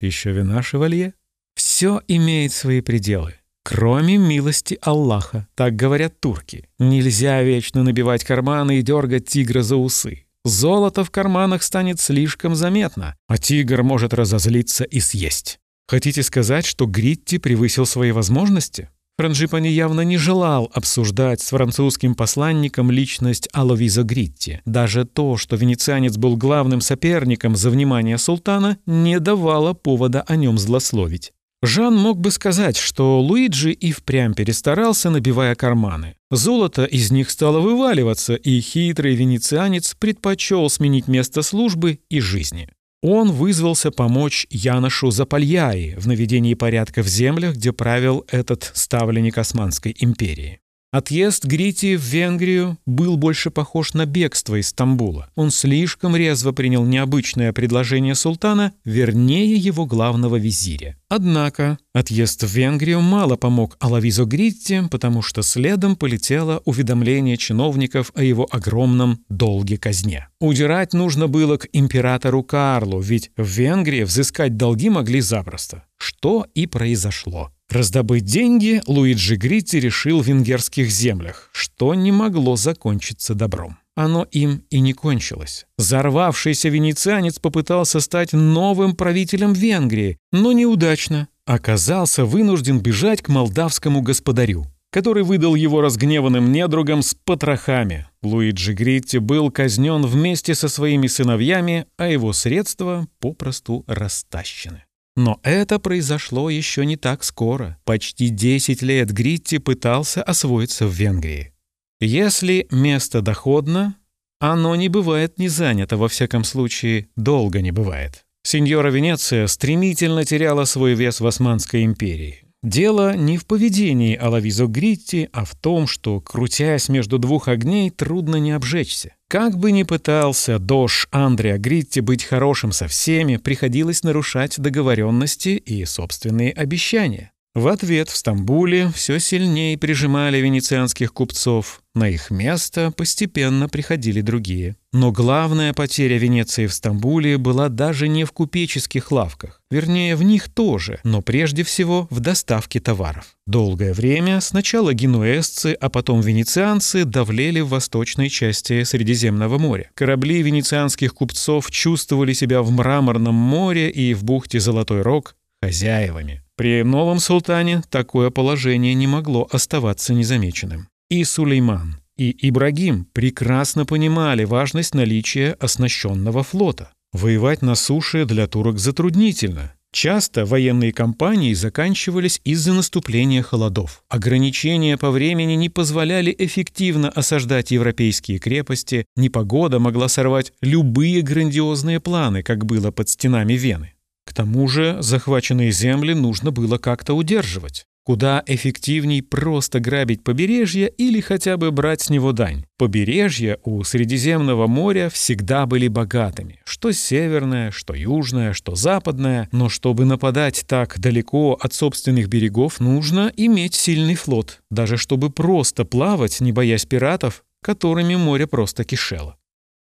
A: Еще вина, шевалье? Все имеет свои пределы. Кроме милости Аллаха, так говорят турки. Нельзя вечно набивать карманы и дергать тигра за усы. Золото в карманах станет слишком заметно, а тигр может разозлиться и съесть. Хотите сказать, что Гритти превысил свои возможности? Франжипани явно не желал обсуждать с французским посланником личность Аловизо Гритти. Даже то, что венецианец был главным соперником за внимание султана, не давало повода о нем злословить. Жан мог бы сказать, что Луиджи и впрямь перестарался, набивая карманы. Золото из них стало вываливаться, и хитрый венецианец предпочел сменить место службы и жизни. Он вызвался помочь Яношу Запальяи в наведении порядка в землях, где правил этот ставленник Османской империи. Отъезд Грити в Венгрию был больше похож на бегство из Стамбула. Он слишком резво принял необычное предложение султана, вернее его главного визиря. Однако отъезд в Венгрию мало помог Алавизо Гритти, потому что следом полетело уведомление чиновников о его огромном долге казне. Удирать нужно было к императору Карлу, ведь в Венгрии взыскать долги могли запросто. Что и произошло. Раздобыть деньги Луиджи Гритти решил в венгерских землях, что не могло закончиться добром. Оно им и не кончилось. Зарвавшийся венецианец попытался стать новым правителем Венгрии, но неудачно. Оказался вынужден бежать к молдавскому господарю, который выдал его разгневанным недругам с потрохами. Луиджи Гритти был казнен вместе со своими сыновьями, а его средства попросту растащены. Но это произошло еще не так скоро. Почти 10 лет Гритти пытался освоиться в Венгрии. Если место доходно, оно не бывает не занято, во всяком случае, долго не бывает. Сеньора Венеция стремительно теряла свой вес в Османской империи. Дело не в поведении Алавизо Гритти, а в том, что, крутясь между двух огней, трудно не обжечься. Как бы ни пытался Дош Андреа Гритти быть хорошим со всеми, приходилось нарушать договоренности и собственные обещания. В ответ в Стамбуле все сильнее прижимали венецианских купцов. На их место постепенно приходили другие. Но главная потеря Венеции в Стамбуле была даже не в купеческих лавках. Вернее, в них тоже, но прежде всего в доставке товаров. Долгое время сначала генуэзцы, а потом венецианцы давлели в восточной части Средиземного моря. Корабли венецианских купцов чувствовали себя в Мраморном море и в бухте Золотой Рог хозяевами. При новом султане такое положение не могло оставаться незамеченным. И Сулейман, и Ибрагим прекрасно понимали важность наличия оснащенного флота. Воевать на суше для турок затруднительно. Часто военные кампании заканчивались из-за наступления холодов. Ограничения по времени не позволяли эффективно осаждать европейские крепости, непогода могла сорвать любые грандиозные планы, как было под стенами Вены. К тому же захваченные земли нужно было как-то удерживать. Куда эффективней просто грабить побережье или хотя бы брать с него дань. Побережья у Средиземного моря всегда были богатыми. Что северное, что южное, что западное. Но чтобы нападать так далеко от собственных берегов, нужно иметь сильный флот. Даже чтобы просто плавать, не боясь пиратов, которыми море просто кишело.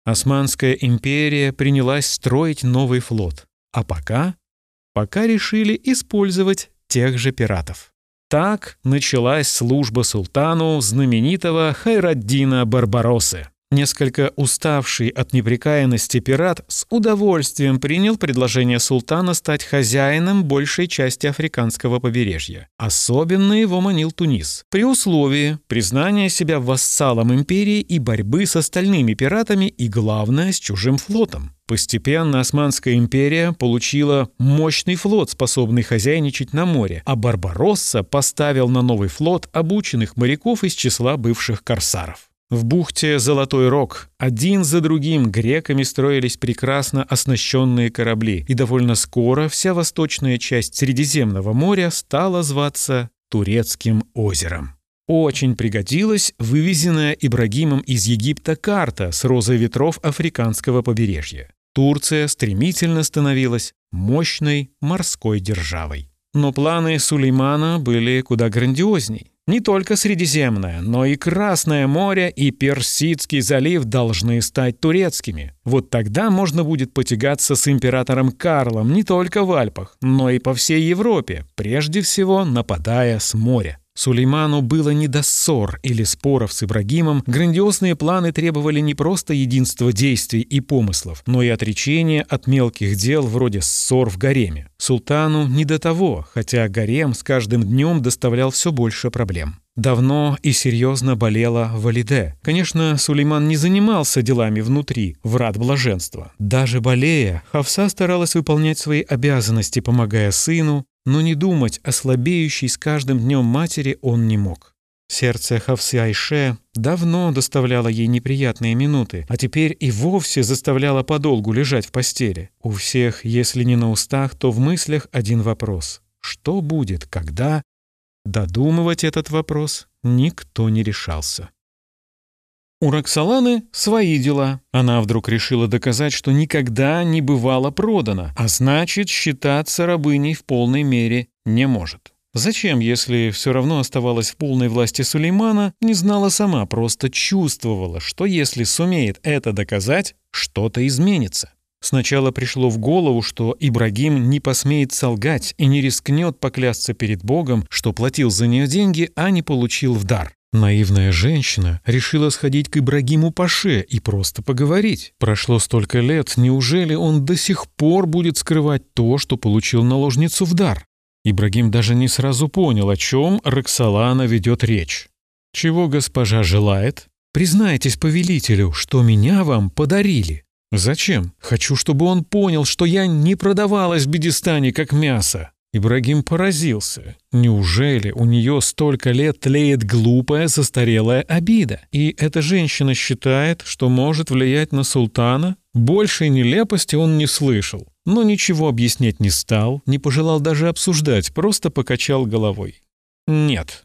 A: Османская империя принялась строить новый флот. А пока? Пока решили использовать тех же пиратов. Так началась служба султану знаменитого Хайраддина Барбаросы. Несколько уставший от неприкаянности пират с удовольствием принял предложение султана стать хозяином большей части африканского побережья. Особенно его манил Тунис, при условии признания себя вассалом империи и борьбы с остальными пиратами и, главное, с чужим флотом. Постепенно Османская империя получила мощный флот, способный хозяйничать на море, а Барбаросса поставил на новый флот обученных моряков из числа бывших корсаров. В бухте Золотой Рог один за другим греками строились прекрасно оснащенные корабли, и довольно скоро вся восточная часть Средиземного моря стала зваться Турецким озером. Очень пригодилась вывезенная Ибрагимом из Египта карта с розой ветров африканского побережья. Турция стремительно становилась мощной морской державой. Но планы Сулеймана были куда грандиозней. Не только Средиземное, но и Красное море и Персидский залив должны стать турецкими. Вот тогда можно будет потягаться с императором Карлом не только в Альпах, но и по всей Европе, прежде всего нападая с моря. Сулейману было не до ссор или споров с Ибрагимом, грандиозные планы требовали не просто единства действий и помыслов, но и отречения от мелких дел вроде ссор в гареме. Султану не до того, хотя гарем с каждым днем доставлял все больше проблем. Давно и серьезно болела Валиде. Конечно, Сулейман не занимался делами внутри, врат блаженства. Даже болея, Хавса старалась выполнять свои обязанности, помогая сыну, но не думать о слабеющей с каждым днем матери он не мог. Сердце Хавсы Айше давно доставляло ей неприятные минуты, а теперь и вовсе заставляло подолгу лежать в постели. У всех, если не на устах, то в мыслях один вопрос. Что будет, когда? Додумывать этот вопрос никто не решался. У Роксоланы свои дела. Она вдруг решила доказать, что никогда не бывала продана, а значит, считаться рабыней в полной мере не может. Зачем, если все равно оставалась в полной власти Сулеймана, не знала сама, просто чувствовала, что если сумеет это доказать, что-то изменится. Сначала пришло в голову, что Ибрагим не посмеет солгать и не рискнет поклясться перед Богом, что платил за нее деньги, а не получил в дар. Наивная женщина решила сходить к Ибрагиму Паше и просто поговорить. Прошло столько лет, неужели он до сих пор будет скрывать то, что получил наложницу в дар? Ибрагим даже не сразу понял, о чем Роксолана ведет речь. «Чего госпожа желает? Признайтесь повелителю, что меня вам подарили». «Зачем? Хочу, чтобы он понял, что я не продавалась в Бедистане как мясо». Ибрагим поразился. Неужели у нее столько лет тлеет глупая застарелая обида? И эта женщина считает, что может влиять на султана? Большей нелепости он не слышал. Но ничего объяснять не стал, не пожелал даже обсуждать, просто покачал головой. Нет.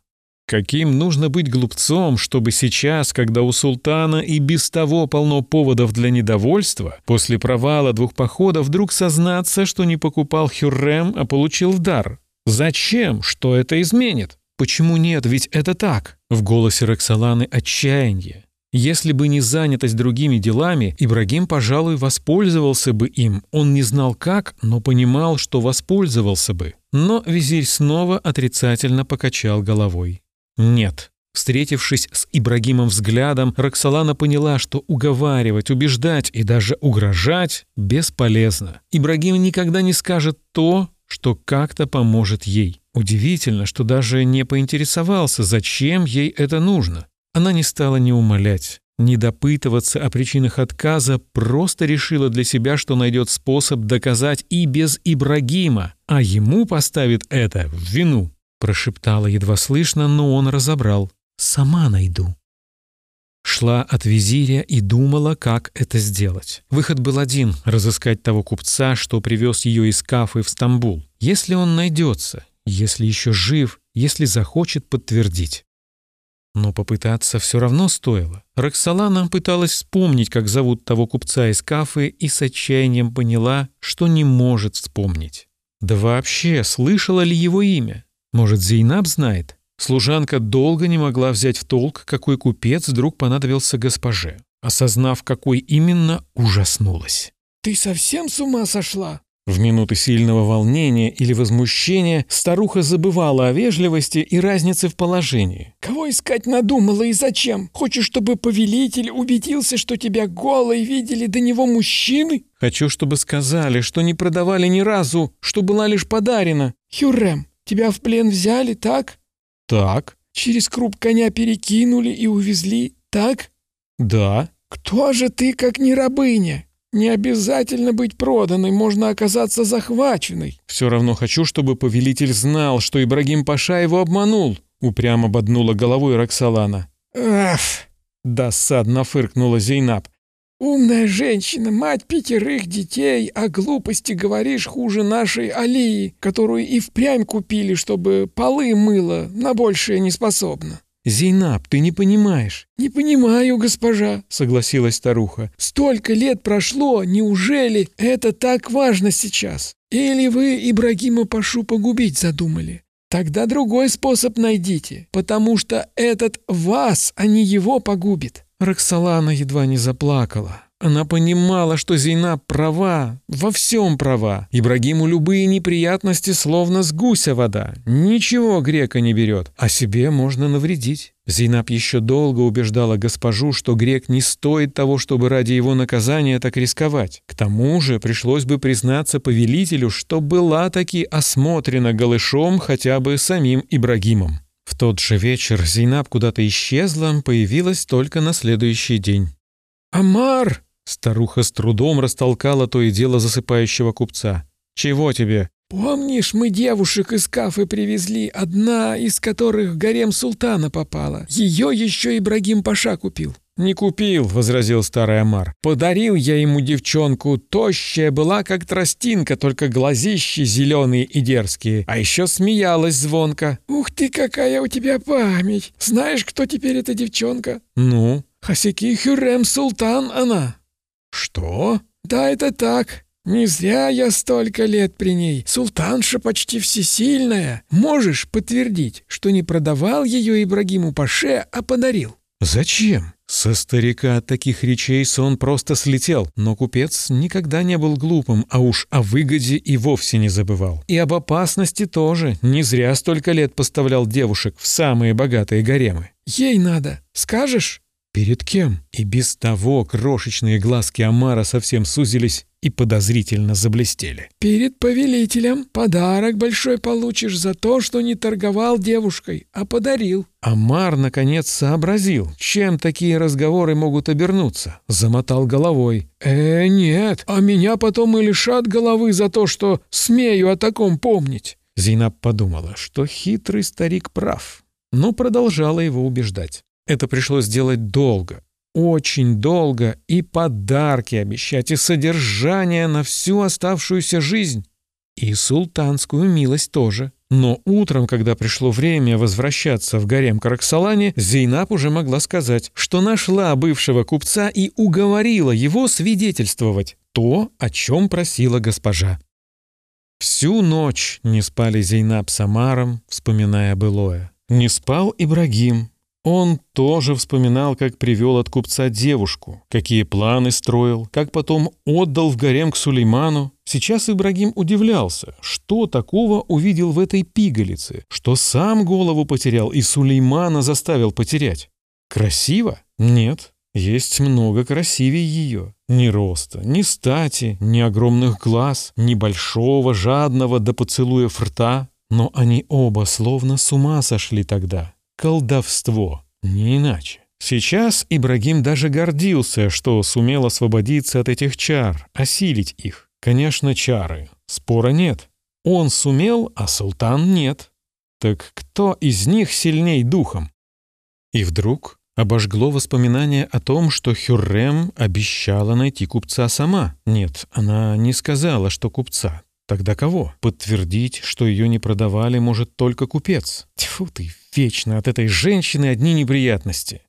A: Каким нужно быть глупцом, чтобы сейчас, когда у султана и без того полно поводов для недовольства, после провала двух походов вдруг сознаться, что не покупал Хюррем, а получил в дар? Зачем? Что это изменит? Почему нет? Ведь это так. В голосе Роксоланы отчаяние. Если бы не занятость другими делами, Ибрагим, пожалуй, воспользовался бы им. Он не знал как, но понимал, что воспользовался бы. Но визирь снова отрицательно покачал головой. Нет. Встретившись с Ибрагимом взглядом, Роксолана поняла, что уговаривать, убеждать и даже угрожать бесполезно. Ибрагим никогда не скажет то, что как-то поможет ей. Удивительно, что даже не поинтересовался, зачем ей это нужно. Она не стала ни умолять, ни допытываться о причинах отказа, просто решила для себя, что найдет способ доказать и без Ибрагима, а ему поставит это в вину. Прошептала едва слышно, но он разобрал. «Сама найду». Шла от визиря и думала, как это сделать. Выход был один — разыскать того купца, что привез ее из Кафы в Стамбул. Если он найдется, если еще жив, если захочет подтвердить. Но попытаться все равно стоило. Роксолана пыталась вспомнить, как зовут того купца из кафе, и с отчаянием поняла, что не может вспомнить. Да вообще, слышала ли его имя? Может, Зейнаб знает? Служанка долго не могла взять в толк, какой купец вдруг понадобился госпоже. Осознав, какой именно, ужаснулась.
B: «Ты совсем с ума сошла?»
A: В минуты сильного волнения или возмущения старуха забывала о вежливости и разнице в положении.
B: «Кого искать надумала и зачем? Хочешь, чтобы повелитель убедился, что тебя голой видели до него мужчины?»
A: «Хочу, чтобы сказали, что не продавали ни разу, что была лишь подарена».
B: «Хюррем, тебя в плен взяли, так?»
A: «Так».
B: «Через круп коня перекинули и увезли, так?»
A: «Да».
B: «Кто же ты, как не рабыня? Не обязательно быть проданной, можно оказаться захваченной.
A: Все равно хочу, чтобы повелитель знал, что Ибрагим Паша его обманул, упрямо боднула головой Роксолана.
B: Ах,
A: досадно фыркнула Зейнаб.
B: Умная женщина, мать пятерых детей, о глупости говоришь хуже нашей Алии, которую и впрямь купили, чтобы полы мыла, на большее не способна.
A: «Зейнаб, ты не понимаешь».
B: «Не понимаю, госпожа», — согласилась старуха. «Столько лет прошло, неужели это так важно сейчас? Или вы Ибрагима Пашу погубить задумали? Тогда другой способ найдите, потому что этот вас, а не его погубит».
A: Роксолана едва не заплакала. Она понимала, что Зейнаб права, во всем права. Ибрагиму любые неприятности словно с гуся вода. Ничего грека не берет, а себе можно навредить. Зейнаб еще долго убеждала госпожу, что грек не стоит того, чтобы ради его наказания так рисковать. К тому же пришлось бы признаться повелителю, что была таки осмотрена голышом хотя бы самим Ибрагимом. Тот же вечер Зейнаб куда-то исчезла, появилась только на следующий день.
B: «Амар!»
A: Старуха с трудом растолкала то и дело засыпающего купца. «Чего тебе?»
B: Помнишь, мы девушек из Кафы привезли, одна из которых в гарем султана попала. Ее еще Ибрагим Паша купил.
A: «Не купил», — возразил старый Амар. «Подарил я ему девчонку, тощая была, как тростинка, только глазищи зеленые и дерзкие, а еще смеялась звонко».
B: «Ух ты, какая у тебя память! Знаешь, кто теперь эта девчонка?»
A: «Ну?»
B: «Хасики Хюррем Султан она».
A: «Что?»
B: «Да, это так. Не зря я столько лет при ней. Султанша почти всесильная. Можешь подтвердить, что не продавал ее Ибрагиму Паше, а подарил?»
A: «Зачем?» Со старика от таких речей сон просто слетел, но купец никогда не был глупым, а уж о выгоде и вовсе не забывал. И об опасности тоже. Не зря столько лет поставлял девушек в самые богатые гаремы.
B: «Ей надо. Скажешь?»
A: Перед кем? И без того крошечные глазки Амара совсем сузились и подозрительно заблестели.
B: «Перед повелителем подарок большой получишь за то, что не торговал девушкой, а подарил».
A: Амар, наконец, сообразил, чем такие разговоры могут обернуться. Замотал головой.
B: «Э, нет, а меня потом и лишат головы за то, что смею о таком помнить».
A: Зейнаб подумала, что хитрый старик прав, но продолжала его убеждать. Это пришлось делать долго, очень долго, и подарки обещать, и содержание на всю оставшуюся жизнь, и султанскую милость тоже. Но утром, когда пришло время возвращаться в гарем Караксалане, Зейнаб уже могла сказать, что нашла бывшего купца и уговорила его свидетельствовать то, о чем просила госпожа. Всю ночь не спали Зейнаб с Амаром, вспоминая былое. Не спал Ибрагим, он тоже вспоминал, как привел от купца девушку, какие планы строил, как потом отдал в гарем к Сулейману. Сейчас Ибрагим удивлялся, что такого увидел в этой пигалице, что сам голову потерял и Сулеймана заставил потерять. Красиво? Нет. Есть много красивее ее. Ни роста, ни стати, ни огромных глаз, ни большого, жадного до поцелуев рта. Но они оба словно с ума сошли тогда колдовство, не иначе. Сейчас Ибрагим даже гордился, что сумел освободиться от этих чар, осилить их. Конечно, чары. Спора нет. Он сумел, а султан нет. Так кто из них сильней духом? И вдруг обожгло воспоминание о том, что Хюррем обещала найти купца сама. Нет, она не сказала, что купца. Тогда кого? Подтвердить, что ее не продавали, может только купец. Тьфу ты, вечно от этой женщины одни неприятности.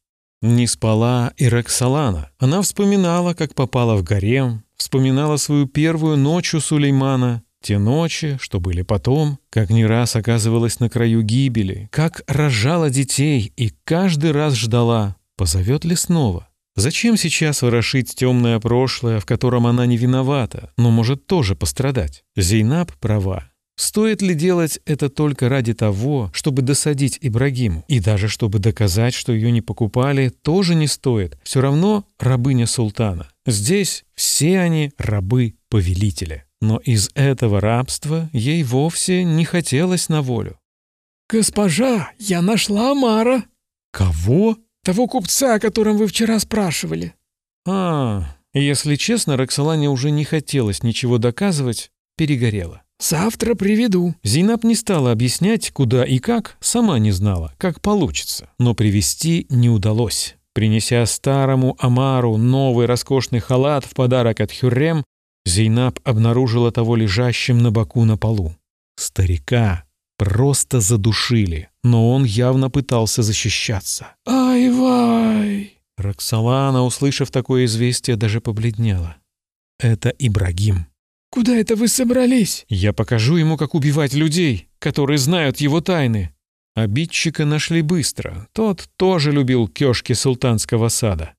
A: Не спала и Роксолана. Она вспоминала, как попала в гарем, вспоминала свою первую ночь у Сулеймана, те ночи, что были потом, как не раз оказывалась на краю гибели, как рожала детей и каждый раз ждала, позовет ли снова. Зачем сейчас ворошить темное прошлое, в котором она не виновата, но может тоже пострадать? Зейнаб права. Стоит ли делать это только ради того, чтобы досадить Ибрагиму? И даже чтобы доказать, что ее не покупали, тоже не стоит. Все равно рабыня султана. Здесь все они рабы повелителя. Но из этого рабства ей вовсе не хотелось на волю.
B: «Госпожа, я нашла Амара».
A: «Кого?»
B: Того купца, о котором вы вчера спрашивали».
A: «А, если честно, Роксолане уже не хотелось ничего доказывать, перегорела.
B: «Завтра приведу».
A: Зейнаб не стала объяснять, куда и как, сама не знала, как получится. Но привести не удалось. Принеся старому Амару новый роскошный халат в подарок от Хюррем, Зейнаб обнаружила того лежащим на боку на полу. Старика просто задушили, но он явно пытался защищаться.
B: «Ай-вай!»
A: Роксолана, услышав такое известие, даже побледнела. «Это Ибрагим».
B: «Куда это вы собрались?»
A: «Я покажу ему, как убивать людей, которые знают его тайны». Обидчика нашли быстро. Тот тоже любил кёшки султанского сада.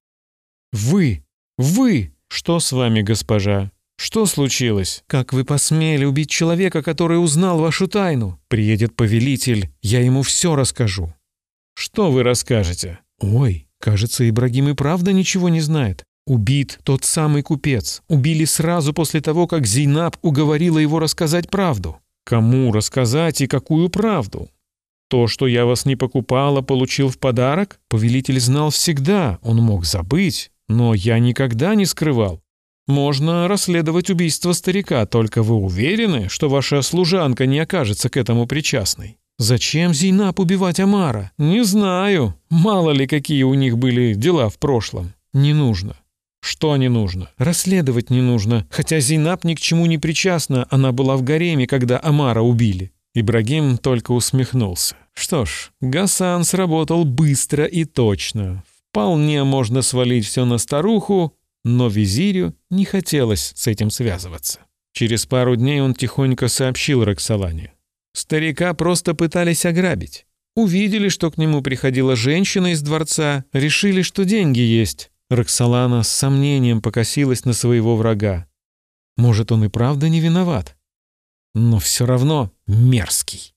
A: «Вы! Вы! Что с вами, госпожа? Что случилось? Как вы посмели убить человека, который узнал вашу тайну? Приедет повелитель, я ему все расскажу». «Что вы расскажете?» «Ой, кажется, Ибрагим и правда ничего не знает. Убит тот самый купец. Убили сразу после того, как Зейнаб уговорила его рассказать правду. Кому рассказать и какую правду? То, что я вас не покупала, получил в подарок? Повелитель знал всегда, он мог забыть, но я никогда не скрывал. Можно расследовать убийство старика, только вы уверены, что ваша служанка не окажется к этому причастной? Зачем Зейнаб убивать Амара? Не знаю. Мало ли какие у них были дела в прошлом. Не нужно. Что не нужно? Расследовать не нужно. Хотя Зейнаб ни к чему не причастна, она была в гареме, когда Амара убили. Ибрагим только усмехнулся. Что ж, Гасан сработал быстро и точно. Вполне можно свалить все на старуху, но визирю не хотелось с этим связываться. Через пару дней он тихонько сообщил Роксолане. Старика просто пытались ограбить. Увидели, что к нему приходила женщина из дворца, решили, что деньги есть. Роксолана с сомнением покосилась на своего врага. Может, он и правда не виноват? Но все равно мерзкий.